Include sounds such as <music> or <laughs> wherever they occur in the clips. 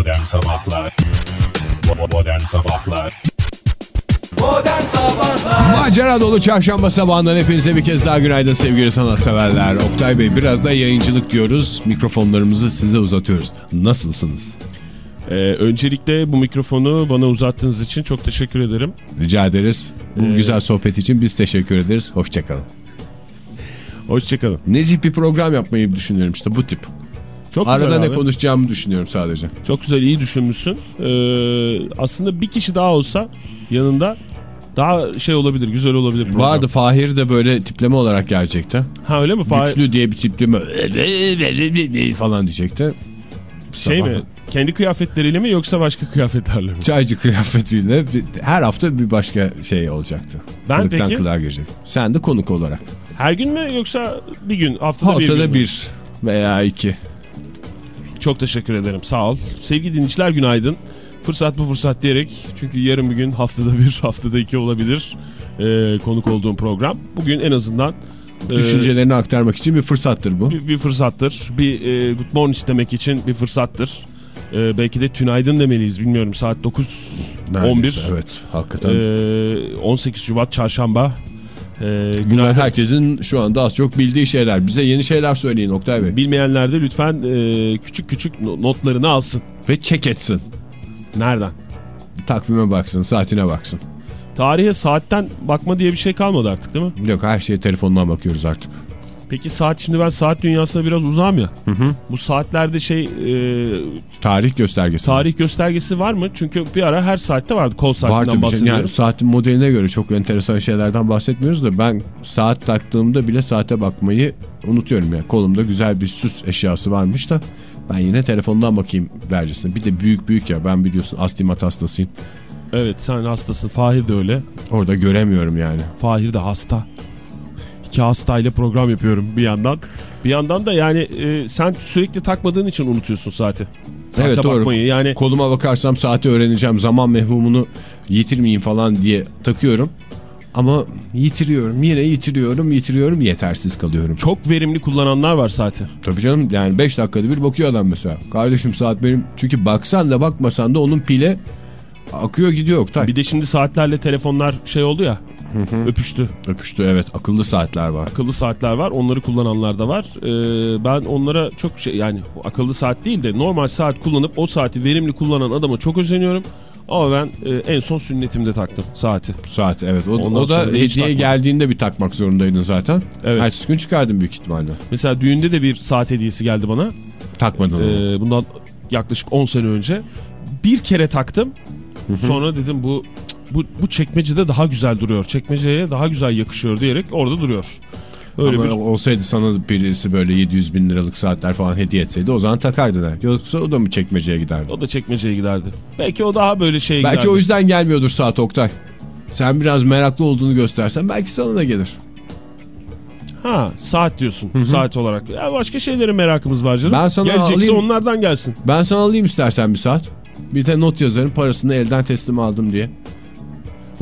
Modern Sabahlar Modern Sabahlar Modern Sabahlar Macera dolu çarşamba sabahından hepinize bir kez daha günaydın sevgili sanatseverler. Oktay Bey biraz da yayıncılık diyoruz. Mikrofonlarımızı size uzatıyoruz. Nasılsınız? Ee, öncelikle bu mikrofonu bana uzattığınız için çok teşekkür ederim. Rica ederiz. Bu Ee, güzel sohbet için biz teşekkür ederiz. Hoşçakalın. Hoşçakalın. Nezih bir program yapmayı düşünüyorum işte bu tip. Çok Arada ne abi. konuşacağımı düşünüyorum sadece. Çok güzel iyi düşünmüşsün. Ee, aslında bir kişi daha olsa yanında daha şey olabilir, güzel olabilir program. Vardı Fahir de böyle tipleme olarak gelecekti. Ha öyle mi? Fahir- Güçlü diye bir tipleme falan diyecekti. şey mi? Kendi kıyafetleriyle mi yoksa başka kıyafetlerle mi? Çaycı kıyafetiyle her hafta bir başka şey olacaktı. Ben Kılıktan peki? kılığa girecek. Sen de konuk olarak. Her gün mü yoksa bir gün? Haftada, bir gün Haftada bir veya iki. Çok teşekkür ederim. Sağ ol. Sevgili dinleyiciler günaydın. Fırsat bu fırsat diyerek çünkü yarın bir gün haftada bir <laughs> haftada iki olabilir ee, konuk olduğum program. Bugün en azından e, Düşüncelerini aktarmak için bir fırsattır bu. bir, bir fırsattır. Bir e, good morning istemek için bir fırsattır. E, belki de tünaydın demeliyiz bilmiyorum saat 9 Neredeyse, 11 Evet hakikaten. e, 18 Şubat çarşamba. E, Bunlar günaydın. herkesin şu anda az çok bildiği şeyler. Bize yeni şeyler söyleyin Oktay Bey. Bilmeyenler de lütfen e, küçük küçük no- notlarını alsın. Ve çek etsin. Nereden? Takvime baksın, saatine baksın. Tarihe saatten bakma diye bir şey kalmadı artık değil mi? Yok her şeye telefondan bakıyoruz artık. Peki saat şimdi ben saat dünyasına biraz uzağım ya. Bu saatlerde şey e, Tarih göstergesi. tarih göstergesi var mı? Çünkü bir ara her saatte vardı kol saatinden canım. bahsediyorum. Yani saatin modeline göre çok enteresan şeylerden bahsetmiyoruz da ben saat taktığımda bile saate bakmayı unutuyorum yani. Kolumda güzel bir süs eşyası varmış da ben yine telefondan bakayım dercesine. Bir de büyük büyük ya ben biliyorsun astigmat hastasıyım. Evet sen hastasın. Fahir de öyle. Orada göremiyorum yani. Fahir de hasta. İki hastayla program yapıyorum bir yandan. Bir yandan da yani e, sen sürekli takmadığın için unutuyorsun saati. Saate Evet, doğru. bakmayı yani Koluma bakarsam saati öğreneceğim zaman mehumunu yitirmeyeyim falan diye takıyorum. Ama yitiriyorum yine yitiriyorum yitiriyorum yetersiz kalıyorum. çok verimli kullananlar var saati. Tabii canım yani 5 dakikada bir bakıyor adam mesela. Kardeşim saat benim çünkü baksan da bakmasan da onun pili akıyor gidiyor Oktay. Bir de şimdi saatlerle telefonlar şey oldu ya öpüştü. Öpüştü evet akıllı saatler var. Akıllı saatler var onları kullananlar da var. Ee, ben onlara çok şey yani akıllı saat değil de normal saat kullanıp o saati verimli kullanan adama çok özeniyorum. Ama ben e, en son sünnetimde taktım saati. Saat evet o, Ondan o da hediye geldiğinde bir takmak zorundaydın zaten. Evet. Ertesi gün çıkardın büyük ihtimalle. Mesela düğünde de bir saat hediyesi geldi bana. Takmadın onu. Ee, bundan yaklaşık 10 sene önce. Bir kere taktım. Sonra dedim bu bu, bu çekmecede daha güzel duruyor. Çekmeceye daha güzel yakışıyor diyerek orada duruyor. Öyle Ama bir olsaydı sana birisi böyle 700 bin liralık saatler falan hediye etseydi o zaman takardın. Yoksa o da mı çekmeceye giderdi? o da çekmeceye giderdi. Belki o daha böyle şey Belki giderdi. o yüzden gelmiyordur saat Oktay. Sen biraz meraklı olduğunu göstersen belki sana da gelir. Ha saat diyorsun. Saat olarak. Ya başka şeylere merakımız var canım. Ben sana Gelecekse alayım. onlardan gelsin. Ben sana alayım istersen bir saat. Bir de not yazarım parasını elden teslim aldım diye.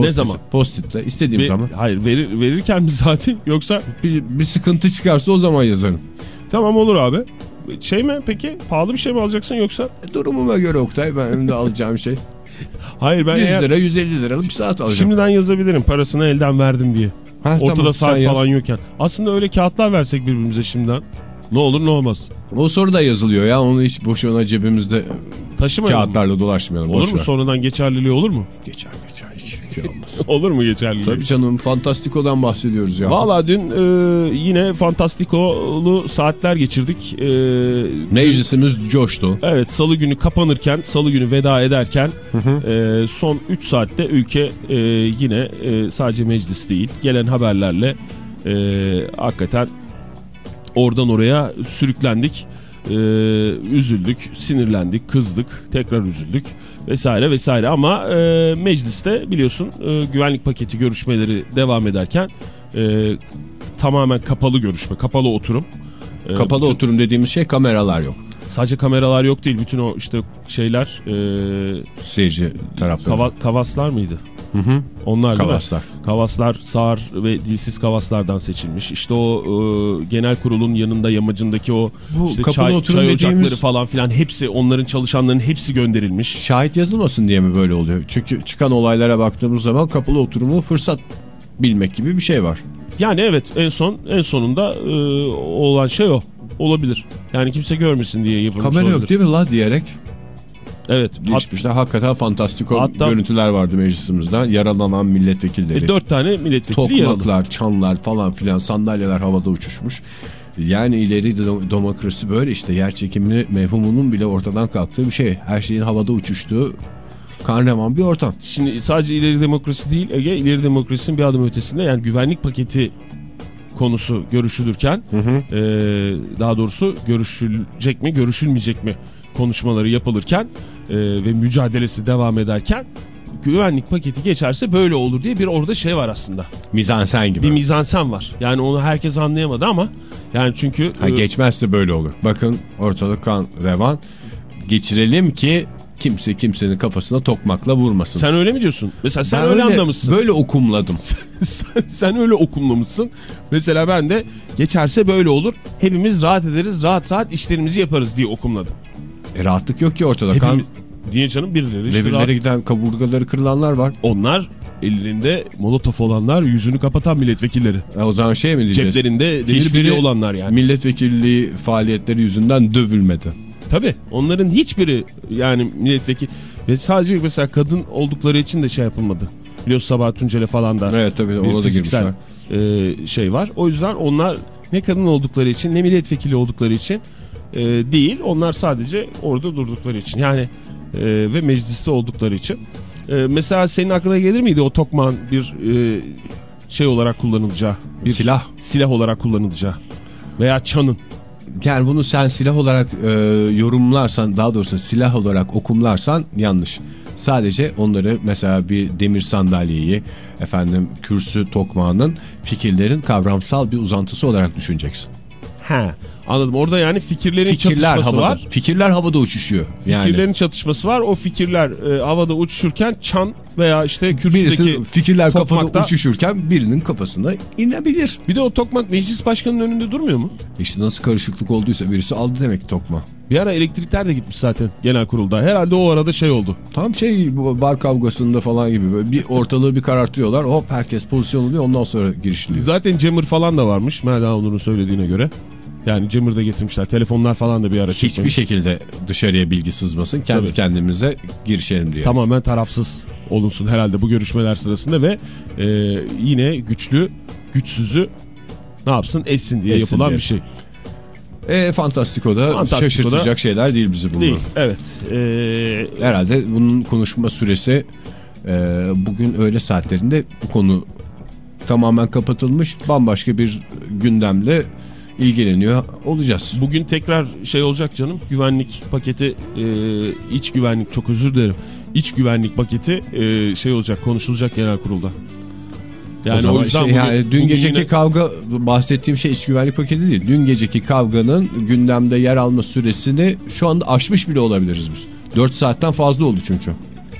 Post-it- zaman? Post-it'le istediğim Ve- zaman. hayır verir, verirken mi saati yoksa Bir, bir sıkıntı çıkarsa o zaman yazarım. tamam olur abi. Şey mi peki pahalı bir şey mi alacaksın yoksa? E, durumuma göre Oktay benim de alacağım şey. Hayır ben 100 eğer lira 150 liralık bir saat alacağım. şimdiden yazabilirim parasını elden verdim diye. Ha, Ortada tamam, saat sen yaz. falan yokken. Aslında öyle kağıtlar versek birbirimize şimdiden. Ne olur ne olmaz. O soru da yazılıyor ya onu hiç boşuna cebimizde Taşımayalım. mı? kağıtlarla dolaşmayalım. Olur mu? ver. Sonradan geçerliliği olur mu? Geçer geçer hiç şey olmaz. <laughs> olur mu geçerliliği? Tabii canım Fantastiko'dan bahsediyoruz ya. Valla dün e, yine fantastikolu saatler geçirdik. E, Meclisimiz coştu. evet salı günü kapanırken, salı günü veda ederken e, son 3 saatte ülke e, yine e, sadece meclis değil gelen haberlerle e, hakikaten oradan oraya sürüklendik. E, üzüldük, sinirlendik, kızdık, tekrar üzüldük vesaire vesaire ama e, mecliste biliyorsun e, güvenlik paketi görüşmeleri devam ederken e, tamamen kapalı görüşme, kapalı oturum. E, Kapalı oturum dediğimiz şey kameralar yok. Sadece kameralar yok değil. Bütün o işte şeyler e, Seyirci tarafları. kava, kavaslar mıydı? Hı hı. Onlar değil mi? Kavaslar. Kavaslar sağır ve dilsiz kavaslardan seçilmiş. İşte o e, genel kurulun yanında yamacındaki o Bu işte çay, çay ocakları falan filan hepsi onların çalışanların hepsi gönderilmiş. Şahit yazılmasın diye mi böyle oluyor? Çünkü çıkan olaylara baktığımız zaman kapalı oturumu fırsat bilmek gibi bir şey var. Yani evet en son en sonunda e, olan şey o. Olabilir. Yani kimse görmesin diye yapılmış Kamera olabilir. yok değil mi la diyerek Evet. Geçmişte hakikaten fantastik Hatta- görüntüler vardı meclisimizden. Yaralanan milletvekilleri. e, dört tane milletvekili yaralı. Tokmaklar, çanlar falan filan sandalyeler havada uçuşmuş. Yani ileri de- demokrasi böyle işte yer çekimini mevhumunun bile ortadan kalktığı bir şey. Her şeyin havada uçuştuğu karnevan bir ortam. Şimdi sadece ileri demokrasi değil Ege ileri demokrasinin bir adım ötesinde yani güvenlik paketi konusu görüşülürken e, daha doğrusu görüşülecek mi görüşülmeyecek mi konuşmaları yapılırken e, ve mücadelesi devam ederken güvenlik paketi geçerse böyle olur diye bir orada şey var aslında. Mizansen gibi. Bir mizansen var. Yani onu herkes anlayamadı ama yani çünkü Ha, e, geçmezse böyle olur. Bakın ortalık kan revan. Geçirelim ki kimse kimsenin kafasına tokmakla vurmasın. sen öyle mi diyorsun? Mesela sen Ben öyle, anlamışsın. Böyle okumladım. <laughs> sen, sen öyle okumlamışsın. Mesela ben de geçerse böyle olur. Hepimiz rahat ederiz, rahat rahat işlerimizi yaparız diye okumladım. E, rahatlık yok ki ortada. Kan Hepimiz, niye canım birileri işte rahat- giden kaburgaları kırılanlar var. Onlar ellerinde molotof olanlar, yüzünü kapatan milletvekilleri. E, o zaman şey mi diyeceğiz? Ceplerinde demir olanlar yani. Milletvekilliği faaliyetleri yüzünden dövülmedi. Tabii onların hiçbiri yani milletvekili ve sadece mesela kadın oldukları için de şey yapılmadı. Biliyorsun Sabah Tuncel'e falan da Evet tabii bir ona da fiziksel girmişler. e, şey var. O yüzden onlar ne kadın oldukları için ne milletvekili oldukları için e, değil. Onlar sadece orada durdukları için yani e, ve mecliste oldukları için. E, mesela senin aklına gelir miydi o tokmağın bir e, şey olarak kullanılacağı, bir Silah. silah olarak kullanılacağı veya çanın. Yani bunu sen silah olarak e, yorumlarsan daha doğrusu silah olarak okumlarsan yanlış. Sadece onları mesela bir demir sandalyeyi efendim kürsü tokmağının fikirlerin kavramsal bir uzantısı olarak düşüneceksin. He, anladım. Orada yani fikirlerin Fikirler çatışması havada. var. Fikirler havada uçuşuyor. Yani. Fikirlerin çatışması var. O fikirler e, havada uçuşurken çan veya işte kürsüdeki... Birisi fikirler kafada tokmakta- uçuşurken birinin kafasına inebilir. Bir de o tokmak meclis başkanının önünde durmuyor mu? İşte nasıl karışıklık olduysa birisi aldı demek tokma. Bir ara elektrikler de gitmiş zaten genel kurulda. Herhalde o arada şey oldu. Tam şey bar kavgasında falan gibi böyle bir ortalığı bir karartıyorlar. Hop herkes pozisyon oluyor ondan sonra girişiliyor. Zaten Cemır falan da varmış Melda Onur'un söylediğine göre. Yani Cemır da getirmişler. Telefonlar falan da bir ara Hiçbir çekmemiş. şekilde dışarıya bilgi sızmasın. Kendi Tabii. kendimize girişelim diye. Tamamen tarafsız olunsun herhalde bu görüşmeler sırasında ve e, yine güçlü güçsüzü ne yapsın essin diye Essin yapılan diye. bir şey. E, Fantastiko'da Fantastiko'da- şaşırtacak şeyler değil bizi bunlar. Değil. Evet. E, Herhalde bunun konuşma süresi e, bugün öğle saatlerinde bu konu tamamen kapatılmış. Bambaşka bir gündemle ilgileniyor olacağız. Bugün tekrar şey olacak canım. Güvenlik paketi, e, iç güvenlik çok özür dilerim. İç güvenlik paketi e, şey olacak, konuşulacak genel kurulda. Yani o, zaman yüzden işte bugün- yani dün bugün geceki yine- kavga bahsettiğim şey iç güvenlik paketi değil. Dün geceki kavganın gündemde yer alma süresini şu anda aşmış bile olabiliriz biz. 4 saatten fazla oldu çünkü.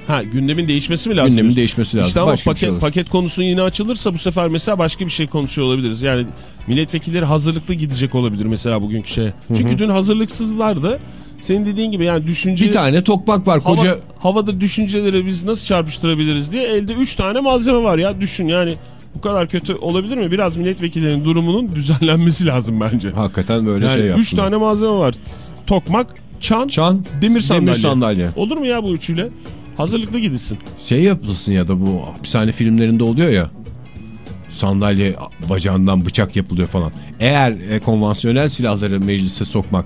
Ha, gündemin değişmesi mi lazım? Gündemin diyorsun? değişmesi lazım. İşte ama Başka bir şey paket, paket konusu yine açılırsa bu sefer mesela başka bir şey konuşuyor olabiliriz. Yani milletvekilleri hazırlıklı gidecek olabilir mesela bugünkü şeye. Çünkü dün hazırlıksızlardı. Senin dediğin gibi yani düşünce... Bir tane tokmak var Hava- koca havada düşünceleri biz nasıl çarpıştırabiliriz diye elde 3 tane malzeme var ya düşün yani bu kadar kötü olabilir mi? Biraz milletvekillerinin durumunun düzenlenmesi lazım bence. hakikaten böyle Yani şey 3 yaptım. tane malzeme var. Tokmak, çan, Çan, demir sandalye. sandalye. Olur mu ya bu üçüyle? Hazırlıklı gidilsin. Şey yapılsın ya da bu hapishane filmlerinde oluyor ya. Sandalye bacağından bıçak yapılıyor falan. Eğer e, konvansiyonel silahları meclise sokmak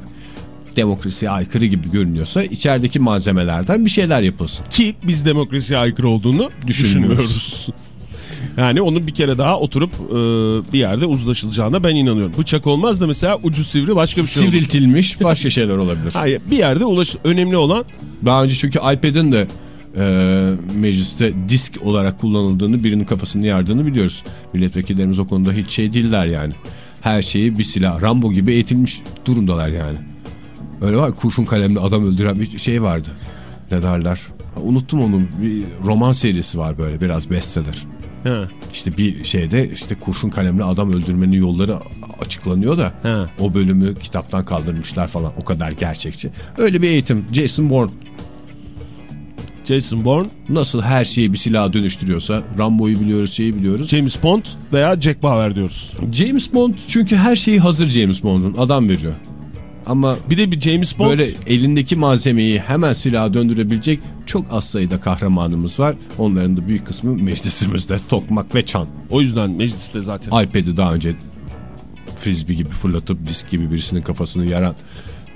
demokrasiye aykırı gibi görünüyorsa içerideki malzemelerden bir şeyler yapılsın. Ki biz demokrasiye aykırı olduğunu Düşünmüyoruz. Yani onun bir kere daha oturup e, bir yerde uzlaşılacağına ben inanıyorum. Bıçak olmaz da mesela ucu sivri başka bir şey olur. Sivriltilmiş başka şeyler olabilir. Hayır bir yerde ulaş önemli olan Daha önce çünkü iPad'in de e, mecliste disk olarak kullanıldığını birinin kafasını yardığını biliyoruz. Milletvekillerimiz o konuda hiç şey değiller yani. Her şeyi bir silah Rambo gibi eğitilmiş durumdalar yani. Öyle var kurşun kalemle adam öldüren bir şey vardı. Ne derler? Ha, unuttum onun bir roman serisi var böyle biraz bestseller. He. İşte bir şeyde işte kurşun kalemle adam öldürmenin yolları açıklanıyor da He. o bölümü kitaptan kaldırmışlar falan. O kadar gerçekçi. Öyle bir eğitim. Jason Bourne Jason Bourne, nasıl her şeyi bir silaha dönüştürüyorsa Rambo'yu biliyoruz şeyi biliyoruz. James Bond veya Jack Bauer diyoruz. James Bond çünkü her şeyi hazır James Bond'un adam veriyor. Ama Bir de bir James Bond böyle elindeki malzemeyi hemen silaha döndürebilecek çok az sayıda kahramanımız var. Onların da büyük kısmı meclisimizde <laughs> tokmak ve çan. o yüzden mecliste zaten. iPad'i daha önce frisbee gibi fırlatıp disk gibi birisinin kafasını yaran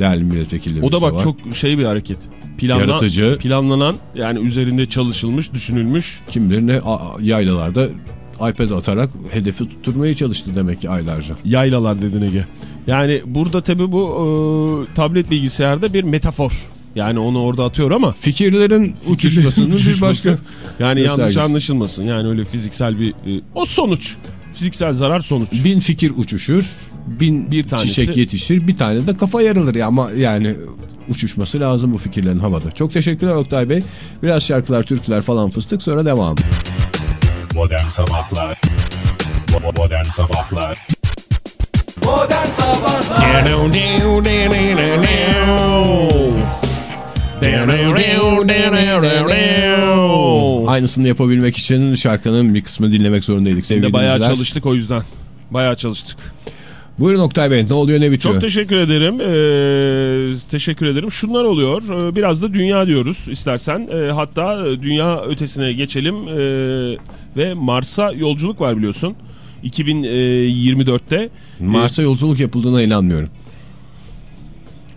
değerli milletvekillerimiz O da bak var. çok şey bir hareket. Planla, Yaratıcı. Planlanan yani üzerinde çalışılmış, düşünülmüş. Kim bilir ne a- a- yaylalarda iPad atarak hedefi tutturmaya çalıştı demek ki aylarca. Yaylalar dedin Ege. Yani burada tabii bu e, tablet bilgisayarda bir metafor. Yani onu orada atıyor ama Fikirlerin uçuşmasının bir başka yani yanlış anlaşılmasın. Yani öyle fiziksel bir e, o sonuç. Fiziksel zarar sonuç. Bin fikir uçuşur, bin Bir tanesi- çiçek yetişir, bir tane de kafa yarılır ya ama yani uçuşması lazım bu fikirlerin havada. Çok teşekkürler Oktay Bey. Biraz şarkılar, türküler falan fıstık sonra devam. Modern Sabahlar Modern Sabahlar Modern Sabahlar Aynısını yapabilmek için şarkının bir kısmını dinlemek zorundaydık Bir sevgili de bayağı dinleyiciler. çalıştık o yüzden. Bayağı çalıştık. Buyurun Oktay Bey ne oluyor ne bitiyor? Çok teşekkür ederim. Ee, teşekkür ederim. Şunlar oluyor. Ee, biraz da dünya diyoruz istersen. Ee, hatta e, dünya ötesine geçelim. Ee, ve Mars'a yolculuk var biliyorsun. 2024'te Mars'a yolculuk yapıldığına inanmıyorum.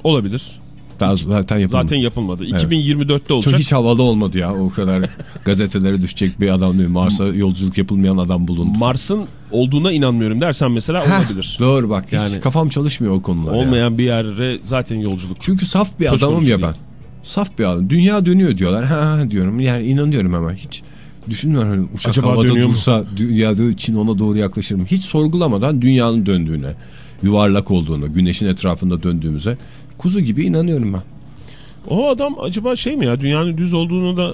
olabilir. Daha zaten yapılmadı. Zaten yapılmadı. Evet. 2024'te Çok olacak. hiç havalı olmadı ya o kadar <laughs> gazetelere düşecek bir adam değil. Mars'a yolculuk yapılmayan adam bulundu. Mars'ın olduğuna inanmıyorum dersen mesela Heh, olabilir. Doğru bak hiç Yani- kafam çalışmıyor o konular. ya. Olmayan bir yere zaten yolculuk. Çünkü saf bir Söz adamım ya değil. ben. Saf bir adam. Dünya dönüyor diyorlar. Ha, diyorum. Yani inanıyorum hemen. Hiç düşünmüyorum hani uçak Acaba havada dönüyor mu? dursa dünyada için ona doğru yaklaşır mı? Hiç sorgulamadan dünyanın döndüğüne, yuvarlak olduğunu, güneşin etrafında döndüğümüze kuzu gibi inanıyorum ben. O adam acaba şey mi ya dünyanın düz olduğunu da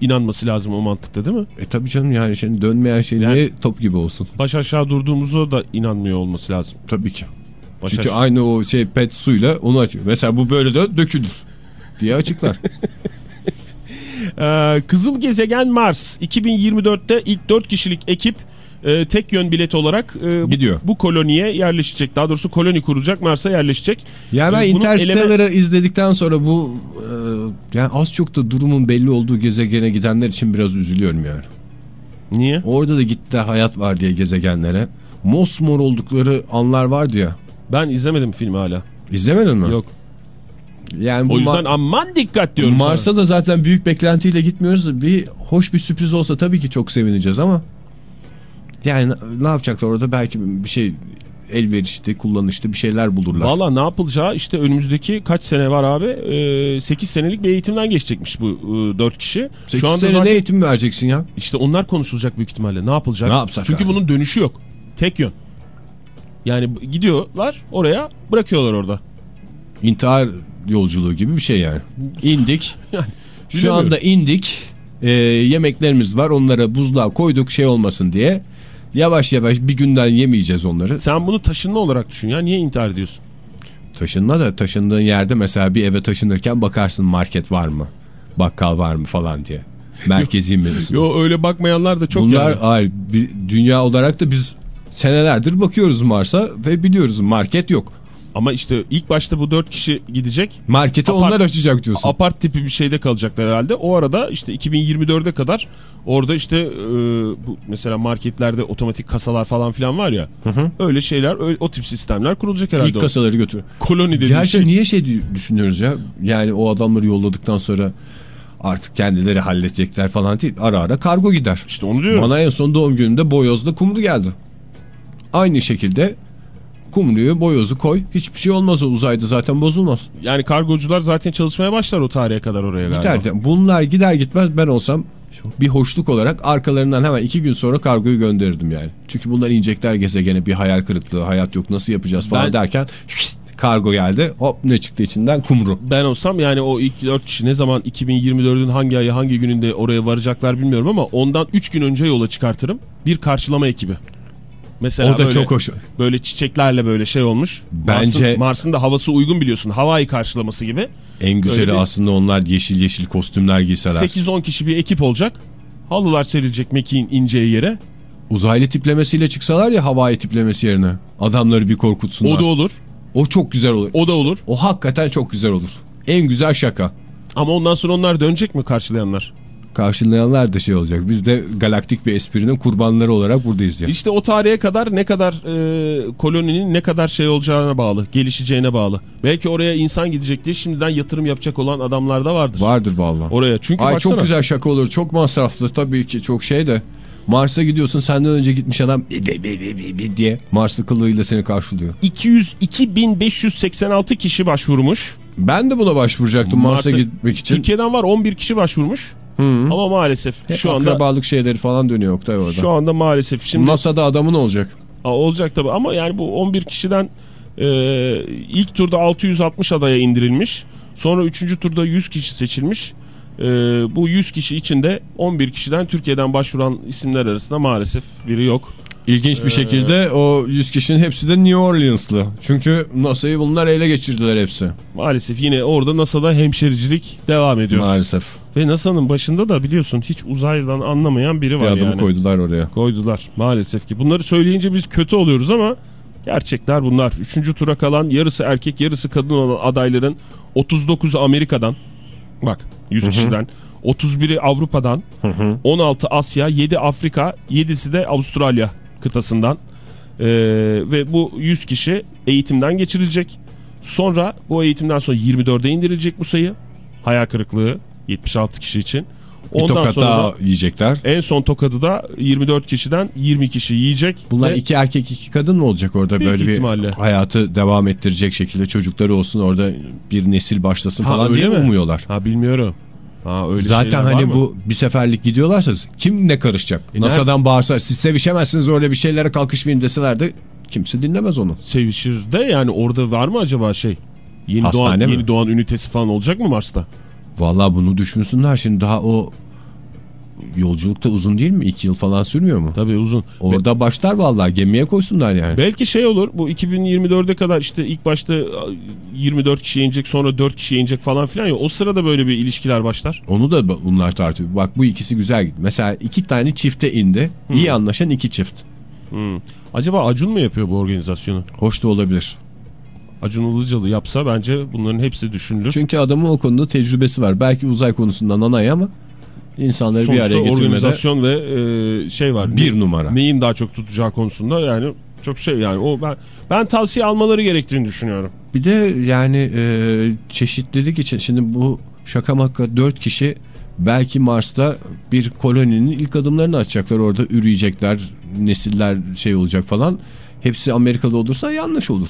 inanması lazım o mantıkta değil mi? E tabii canım yani şimdi dönmeyen şey Yani- niye top gibi olsun? Baş aşağı durduğumuza da inanmıyor olması lazım. Tabii ki. Baş Çünkü aşağı- aynı o şey pet suyla onu açık. Mesela bu böyle de dökülür diye açıklar. <laughs> Ee, Kızıl Gezegen Mars 2024'te ilk 4 kişilik ekip e, tek yön bilet olarak e, Gidiyor. bu koloniye yerleşecek. Daha doğrusu koloni kuracak Mars'a yerleşecek. Ya ben Ee, bunun Interstellar'ı izledikten sonra bu e, yani az çok da durumun belli olduğu gezegene gidenler için biraz üzülüyorum yani. Niye? Orada da gittiler hayat var diye gezegenlere. Mosmor oldukları anlar vardı ya. Ben izlemedim filmi hala. İzlemedin mi? Yok. Yani O yüzden Ma- aman dikkat diyorum. Mars'a da zaten büyük beklentiyle gitmiyoruz. Bir hoş bir sürpriz olsa tabii ki çok sevineceğiz ama yani ne yapacaklar orada belki bir şey elverişli, kullanışlı bir şeyler bulurlar. Valla ne yapılacağı işte önümüzdeki kaç sene var abi? Ee, 8 senelik bir eğitimden geçecekmiş bu e, 4 kişi. 8 sene zaten ne eğitim vereceksin ya? işte onlar konuşulacak büyük ihtimalle. Ne yapılacak? Ne yapsak Çünkü abi? bunun dönüşü yok. Tek yön. Yani gidiyorlar oraya bırakıyorlar orada. İntihar yolculuğu gibi bir şey yani. <laughs> İndik. Yani Şu anda indik. Ee, yemeklerimiz var. Onlara buzluğa koyduk şey olmasın diye. Yavaş yavaş bir günden yemeyeceğiz onları. Sen bunu taşınma olarak düşün ya. Niye intihar ediyorsun? Taşınma da taşındığın yerde mesela bir eve taşınırken bakarsın market var mı? Bakkal var mı falan diye. Merkezi mi? Yo öyle bakmayanlar da çok Bunlar yani. hayır, bir, dünya olarak da biz senelerdir bakıyoruz Mars'a ve biliyoruz market yok. Ama işte ilk başta bu 4 kişi gidecek. Marketi Apart- onlar açacak diyorsun. Apart tipi bir şeyde kalacaklar herhalde. O arada işte 2024'e kadar orada işte e, bu mesela marketlerde otomatik kasalar falan filan var ya. Öyle şeyler öyle, o tip sistemler kurulacak herhalde. İlk kasaları götür. Koloni dediğin Gerçi şey. niye şey dü- düşünüyoruz ya? Yani o adamları yolladıktan sonra artık kendileri halledecekler falan değil. Ara ara kargo gider. İşte onu diyorum. Bana en son doğum günümde boyozla kumlu geldi. Aynı şekilde kumluyu boyozu koy. Hiçbir şey olmaz o uzayda zaten bozulmaz. Yani kargocular zaten çalışmaya başlar o tarihe kadar oraya galiba. Gider. Bunlar gider gitmez ben olsam bir hoşluk olarak arkalarından hemen iki gün sonra kargoyu gönderirdim yani. Çünkü bunlar inecekler gezegene bir hayal kırıklığı hayat yok nasıl yapacağız falan Ben- derken kargo geldi. Hop ne çıktı içinden? Kumru. Ben olsam yani o ilk 4 kişi ne zaman 2024'ün hangi ayı hangi gününde oraya varacaklar bilmiyorum ama ondan 3 gün önce yola çıkartırım. Bir karşılama ekibi. Mesela O da böyle, çok hoş. Böyle çiçeklerle böyle şey olmuş. Bence- Mars'ın, Mars'ın da havası uygun biliyorsun. Havai karşılaması gibi. En güzeli Öyle bir- aslında onlar yeşil yeşil kostümler giyseler. 8-10 kişi bir ekip olacak. Halılar serilecek mekiğin ineceği yere. Uzaylı tiplemesiyle çıksalar ya havai tiplemesi yerine. Adamları bir korkutsunlar. O da olur. O çok güzel olur. O da İşte olur. O hakikaten çok güzel olur. En güzel şaka. Ama ondan sonra onlar dönecek mi karşılayanlar? Karşılayanlar da şey olacak. Biz de galaktik bir esprinin kurbanları olarak buradayız ya. İşte o tarihe kadar ne kadar e, koloninin ne kadar şey olacağına bağlı, gelişeceğine bağlı. Belki oraya insan gidecek diye şimdiden yatırım yapacak olan adamlar da vardır. Vardır vallahi. Oraya çünkü Ay baksana. çok güzel şaka olur. Çok masraflı tabii ki. Çok şey de. Mars'a gidiyorsun senden önce gitmiş adam diye Mars'ı kılığıyla seni karşılıyor. 202.586 kişi başvurmuş. Ben de buna başvuracaktım Mars'a Mars'a- gitmek için. Türkiye'den var 11 kişi başvurmuş. Ama maalesef Hep şu anda akrabalık şeyleri falan dönüyor Oktay orada. şu anda maalesef şimdi NASA'da adamın olacak. Aa, olacak tabii ama yani bu 11 kişiden e, ilk turda 660 adaya indirilmiş. Sonra 3. turda 100 kişi seçilmiş. E, bu 100 kişi içinde 11 kişiden Türkiye'den başvuran isimler arasında maalesef biri yok. İlginç Ee, bir şekilde o 100 kişinin hepsi de New Orleans'lı. Çünkü NASA'yı bunlar ele geçirdiler hepsi. Maalesef yine orada NASA'da hemşericilik devam ediyor. Maalesef. Ve NASA'nın başında da biliyorsun hiç uzaydan anlamayan biri Bir var adamı yani. koydular oraya. Koydular maalesef ki. Bunları söyleyince biz kötü oluyoruz ama gerçekler bunlar. Üçüncü tura kalan yarısı erkek yarısı kadın olan adayların 39'u Amerika'dan bak 100 kişiden 31'i Avrupa'dan 16 Asya 7 Afrika 7'si de Avustralya kıtasından Ee, ve bu 100 kişi eğitimden geçirilecek. Sonra bu eğitimden sonra 24'e indirilecek bu sayı. Hayal kırıklığı 76 kişi için. Bir Ondan tokat sonra daha da yiyecekler. en son tokadı da 24 kişiden 20 kişi yiyecek. Bunlar Ve iki erkek iki kadın mı olacak orada Büyük böyle ihtimalle. bir hayatı devam ettirecek şekilde çocukları olsun orada bir nesil başlasın Ha, falan diye mi? umuyorlar? Ha bilmiyorum. Ha öyle Zaten hani bu bir seferlik gidiyorlarsa kim ne karışacak? E NASA'dan bağırsa siz sevişemezsiniz öyle bir şeylere kalkışmayın deseler de kimse dinlemez onu. sevişir de yani orada var mı acaba şey? Yeni doğan, mi? yeni doğan ünitesi falan olacak mı Mars'ta? Vallahi bunu düşünsünler şimdi daha o yolculuk da uzun değil mi? İki yıl falan sürmüyor mu? Tabii uzun. Orada başlar vallahi gemiye koysunlar yani. Belki şey olur bu 2024'e kadar işte ilk başta 24 kişi inecek sonra 4 kişi inecek falan filan ya o sırada böyle bir ilişkiler başlar. Onu da bunlar tartıyor. Bak bu ikisi güzel. Mesela iki tane çifte indi. İyi anlaşan iki çift. Hmm. Acaba Acun mu yapıyor bu organizasyonu? Hoş da olabilir. Acun Ilıcalı yapsa bence bunların hepsi düşünülür. Çünkü adamın o konuda tecrübesi var. Belki uzay konusundan anay ama insanları bir Sonuçta araya getirmede organizasyon ve e, şey var. bir numara. Neyin daha çok tutacağı konusunda yani çok şey yani o ben ben tavsiye almaları gerektiğini düşünüyorum. Bir de yani e, çeşitlilik için şimdi bu şaka maka dört kişi belki Mars'ta bir koloninin ilk adımlarını atacaklar. Orada üreyecekler, nesiller şey olacak falan. Hepsi Amerikalı olursa yanlış olur.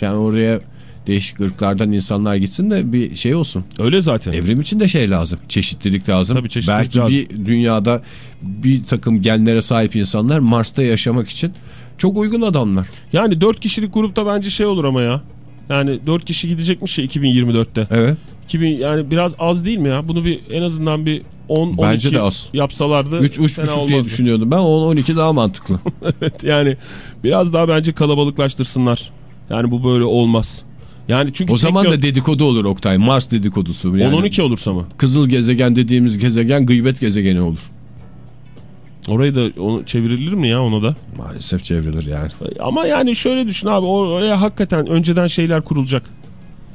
Yani oraya değişik ırklardan insanlar gitsin de bir şey olsun. Öyle zaten. Evrim için de şey lazım. Çeşitlilik lazım. Tabii çeşitlilik Belki lazım. bir dünyada bir takım genlere sahip insanlar Mars'ta yaşamak için çok uygun adamlar. Yani 4 kişilik grupta bence şey olur ama ya. Yani 4 kişi gidecekmiş ya 2024'te. Evet. 2000 yani biraz az değil mi ya? Bunu bir en azından bir 10 12 Bence de az. yapsalardı 3 3 fena buçuk diye olmazdı. düşünüyordum. Ben 10 12 daha mantıklı. <laughs> Evet yani biraz daha bence kalabalıklaştırsınlar. Yani bu böyle olmaz. Yani çünkü o zaman da dedikodu olur Oktay. Mars dedikodusu. Yani 10-12 olursa mı? Kızıl gezegen dediğimiz gezegen gıybet gezegeni olur. Orayı da onu çevirilir mi ya onu da? Maalesef çevrilir yani. Ama yani şöyle düşün abi or- oraya hakikaten önceden şeyler kurulacak.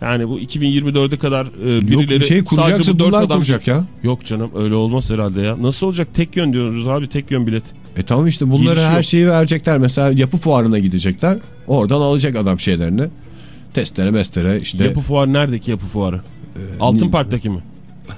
Yani bu 2024'e kadar e, birileri Yok bir şey kuracaksa bunlar adam- kuracak ya. Yok canım öyle olmaz herhalde ya. Nasıl olacak? Tek yön diyoruz abi tek yön bilet. E tamam işte bunlara Giriş her yok. şeyi verecekler. Mesela yapı fuarına gidecekler. Oradan alacak adam şeylerini. Testere mestere işte. Yapı fuarı neredeki yapı fuarı? Altın ni- Park'taki mi?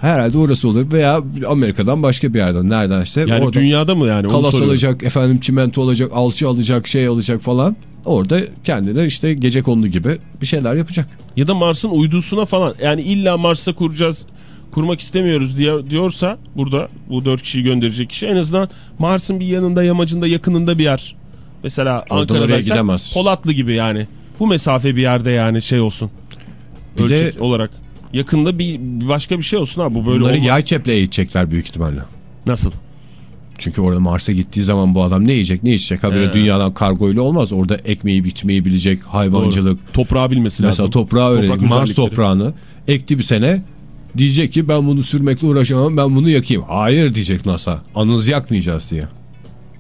Herhalde orası olur veya Amerika'dan başka bir yerden. Nereden işte. Yani orada dünyada mı yani? Kalas alacak, efendim çimento alacak, alçı alacak, şey alacak falan. Orada kendine işte gece kondu gibi bir şeyler yapacak. Ya da Mars'ın uydusuna falan. Yani illa Mars'a kuracağız, kurmak istemiyoruz diye diyorsa burada bu dört kişiyi gönderecek kişi en azından Mars'ın bir yanında, yamacında, yakınında bir yer. Mesela gidemez. Polatlı gibi yani. Bu mesafe bir yerde yani şey olsun. Bir de- Ölçek olarak. Yakında bir başka bir şey olsun abi bu böyle Bunları olmaz. yay çeple eğitecekler büyük ihtimalle. Nasıl? Çünkü orada Mars'a gittiği zaman bu adam ne yiyecek ne içecek? Ha böyle Ee. dünyadan kargoyla olmaz. Orada ekmeği biçmeyi bilecek, hayvancılık. Doğru. Toprağı bilmesi Mesela lazım. toprağı öğrenecek. Toprak Mars toprağını ekti bir sene. Diyecek ki ben bunu sürmekle uğraşamam ben bunu yakayım. Hayır diyecek NASA. Anız yakmayacağız diye.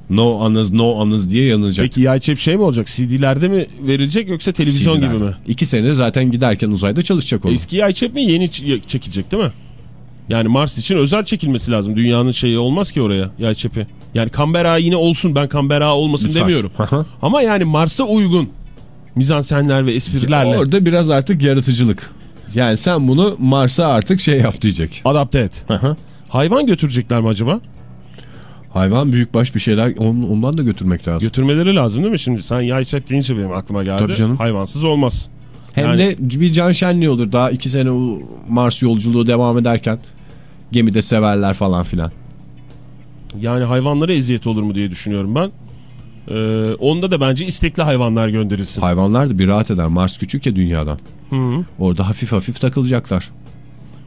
No anız no anız diye yanacak. Peki yay çep şey mi olacak? CD'lerde mi verilecek yoksa televizyon gibi mi? İki sene zaten giderken uzayda çalışacak onu. Eski yay çep mi yeni çekilecek değil mi? Yani Mars için özel çekilmesi lazım. Dünyanın şeyi olmaz ki oraya yay çepi. Yani Canberra yine olsun ben Canberra olmasın Lütfen. demiyorum. Ama yani Mars'a uygun mizansenler ve esprilerle Orada biraz artık yaratıcılık. Yani sen bunu Mars'a artık şey yap diyecek. adapte et. Hayvan götürecekler mi acaba? Hayvan büyükbaş bir şeyler on- ondan da götürmek lazım. Götürmeleri lazım değil mi? Şimdi sen yay çep deyince benim aklıma geldi. Tabii canım. Hayvansız olmaz. Hem Yani- de bir can şenliği olur. Daha iki sene Mars yolculuğu devam ederken gemide severler falan filan. Yani hayvanlara eziyet olur mu diye düşünüyorum ben. Ee, onda da bence istekli hayvanlar gönderilsin. Hayvanlar da bir rahat eder. Mars küçük ya dünyadan. Hı -hı. Orada hafif hafif takılacaklar.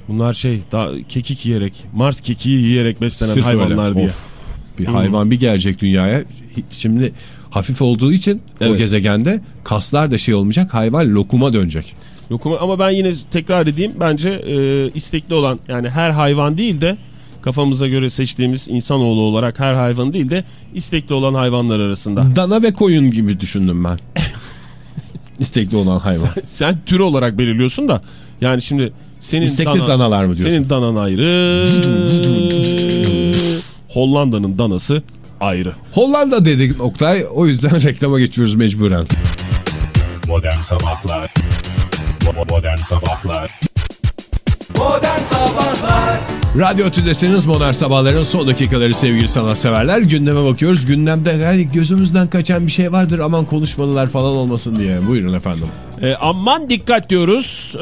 Bunlar şey daha kekik yiyerek, Mars kekiği yiyerek beslenen Sırf hayvanlar öyle. diye. Of. Bir hayvan bir gelecek dünyaya. Şimdi hafif olduğu için o Evet. gezegende kaslar da şey olmayacak. Hayvan lokuma dönecek. Yok ama- ben yine tekrar edeyim bence e, istekli olan yani her hayvan değil de kafamıza göre seçtiğimiz insanoğlu olarak her hayvan değil de istekli olan hayvanlar arasında. Dana ve koyun gibi düşündüm ben. <laughs> İstekli olan hayvan. Sen tür olarak belirliyorsun da yani şimdi senin İstekli dana- danalar mı diyorsun? Senin danan ayrı. <laughs> Hollanda'nın danası ayrı. Hollanda dedik Oktay. O yüzden <laughs> reklama geçiyoruz mecburen. Modern Sabahlar Modern Sabahlar Modern Sabahlar Radyo Tüdesiniz Modern Sabahların son dakikaları sevgili sanatseverler. Gündeme bakıyoruz. Gündemde yani gözümüzden kaçan bir şey vardır aman konuşmalılar falan olmasın diye. Buyurun efendim. E, aman dikkat diyoruz. E,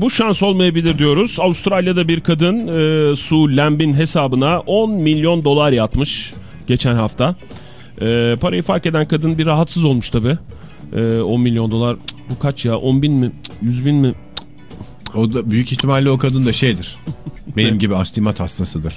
bu şans olmayabilir diyoruz. Avustralya'da bir kadın e, Sue Lamb'in hesabına 10 milyon dolar yatmış geçen hafta. E, parayı fark eden kadın bir rahatsız olmuş tabi. E, 10 milyon dolar bu kaç ya 10 bin mi 100 bin mi? O da büyük ihtimalle o kadın da şeydir. Benim gibi astimat hastasıdır.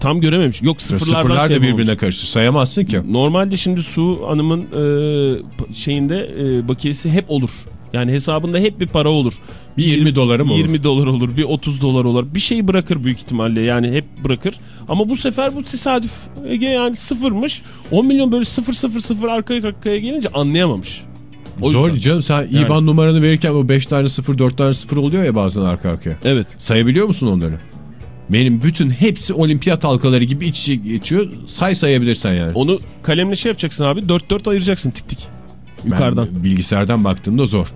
Tam görememiş. Yok sıfırlardan Sıfırlar şey da birbirine karışır. Sayamazsın ki. Normalde şimdi Su Hanım'ın e, şeyinde e, bakiyesi hep olur. Yani hesabında hep bir para olur. Bir 20 dolarım olur. 20 dolar olur, bir 30 dolar olur. Bir şey bırakır büyük ihtimalle yani hep bırakır. Ama bu sefer bu tesadüf Ege yani sıfırmış. 10 milyon böyle sıfır sıfır sıfır arkaya arkaya gelince anlayamamış. O Zor yüzden. canım sen Yani. IBAN numaranı verirken o 5 tane 0 4 tane 0 oluyor ya bazen arka arkaya. Evet. Sayabiliyor musun onları? Benim bütün hepsi olimpiyat halkaları gibi iç içe geçiyor. Say sayabilirsen yani. Onu kalemle şey yapacaksın abi. 4-4 ayıracaksın tik tik. Yukarıdan. Ben bilgisayardan baktığımda zor.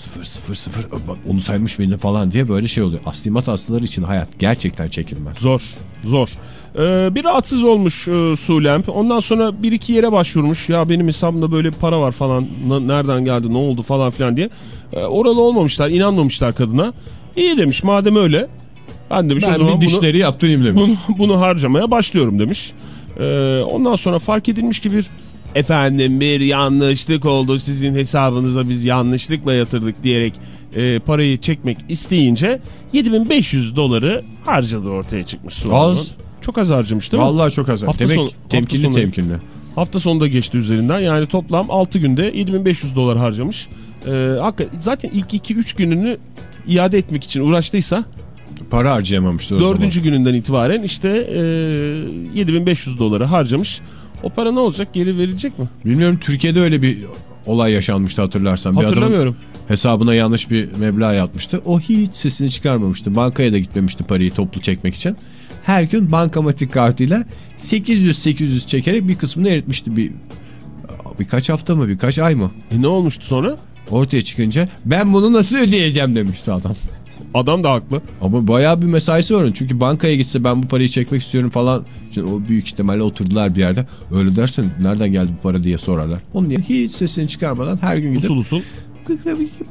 0 0 0 bak onu saymış mıydın falan diye böyle şey oluyor. Aslimat hastaları için hayat gerçekten çekilmez. Zor. Zor. Ee, bir rahatsız olmuş e, Su Lamp. Ondan sonra bir iki yere başvurmuş. Ya benim hesabımda böyle bir para var falan. Nereden geldi ne oldu falan filan diye. Ee, oralı olmamışlar. inanmamışlar kadına. İyi demiş madem öyle. Ben demiş o Ben zaman bir bunu, dişleri yaptırayım demiş. bunu, bunu harcamaya başlıyorum demiş. Ee, ondan sonra fark edilmiş ki bir efendim bir yanlışlık oldu sizin hesabınıza biz yanlışlıkla yatırdık diyerek e, parayı çekmek isteyince 7500 doları harcadı ortaya çıkmış. Su Az. Çok az harcamış değil mi? Vallahi çok az. Hafta Demek sonu- hafta temkinli sonu- temkinli. Hafta sonunda geçti üzerinden yani toplam 6 günde 7500 dolar harcamış. Hakikaten zaten ilk 2-3 gününü iade etmek için uğraştıysa Para harcayamamıştır o zaman. Dördüncü gününden itibaren işte e, 7500 doları harcamış. O para ne olacak? Geri verilecek mi? Bilmiyorum Türkiye'de öyle bir olay yaşanmıştı hatırlarsan. Bir Hatırlamıyorum. hesabına yanlış bir meblağ yatmıştı. O hiç sesini çıkarmamıştı. Bankaya da gitmemişti parayı toplu çekmek için. Her gün bankamatik kartıyla 800-800 çekerek bir kısmını eritmişti. Bir, birkaç hafta mı birkaç ay mı? E ne olmuştu sonra? Ortaya çıkınca ben bunu nasıl ödeyeceğim demişti adam. Adam da haklı. Ama bayağı bir mesaisi var onun. Çünkü bankaya gitse ben bu parayı çekmek istiyorum falan. Şimdi o büyük ihtimalle oturdular bir yerde. Öyle dersen nereden geldi bu para diye sorarlar. Onun diye hiç sesini çıkarmadan her gün gidip Usul usul.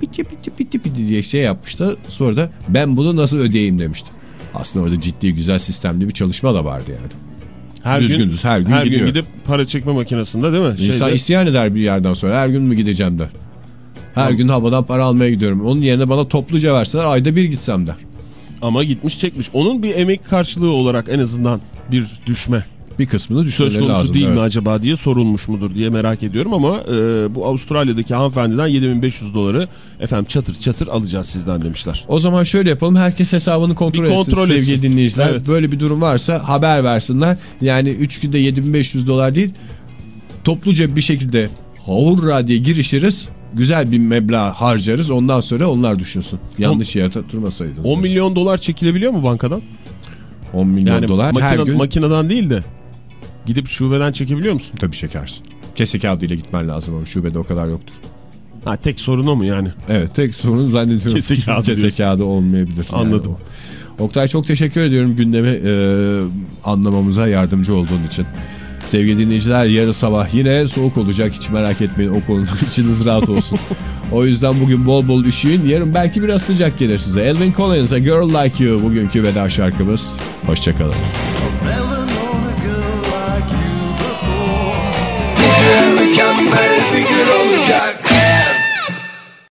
bitti bitti bitti bitti diye şey yapmıştı. Sonra da ben bunu nasıl ödeyeyim demişti. Aslında orada ciddi güzel sistemli bir çalışma da vardı yani. Her Düzgün gün, düz, her gün her gidiyor. gün gidip para çekme makinesinde değil mi? İnsan Şeyde- isyan eder bir yerden sonra her gün mü gideceğim der. Her gün havadan para almaya gidiyorum. Onun yerine bana topluca verseler ayda bir gitsem der. Ama gitmiş çekmiş. Onun bir emek karşılığı olarak en azından bir düşme Bir kısmını söz düşünmeleri konusu lazım. değil mi evet. acaba diye sorulmuş mudur diye merak ediyorum ama e, bu Avustralya'daki hanımefendiden 7500 doları efendim çatır çatır alacağız sizden demişler. O zaman şöyle yapalım. Herkes hesabını kontrol, Bir kontrol etsin etsin. sevgili dinleyiciler. Evet. Böyle bir durum varsa haber versinler. Yani 3 günde 7500 dolar değil. Topluca bir şekilde havurra diye girişiriz. Güzel bir meblağ harcarız. Ondan sonra onlar düşünsün. Yanlış yere tutturmasaydınız. 10 milyon dolar çekilebiliyor mu bankadan? 10 milyon Yani dolar makine, her gün makineden değil de gidip şubeden çekebiliyor musun? tabii çekersin. Kese kağıdıyla gitmen lazım ama şubede o kadar yoktur. Ha tek sorun o mu yani? Evet tek sorun zannediyorum. Kese kağıdı Kese kağıdı olmayabilir. Yani Anladım. o. Oktay çok teşekkür ediyorum gündemi e, anlamamıza yardımcı olduğun için. Sevgili dinleyiciler yarın sabah yine soğuk olacak hiç merak etmeyin o konuda <laughs> içiniz rahat olsun. o yüzden bugün bol bol üşüyün yarın belki biraz sıcak gelir size. Elvin Collins A Girl Like You bugünkü veda şarkımız. Hoşçakalın. Mükemmel bir gün olacak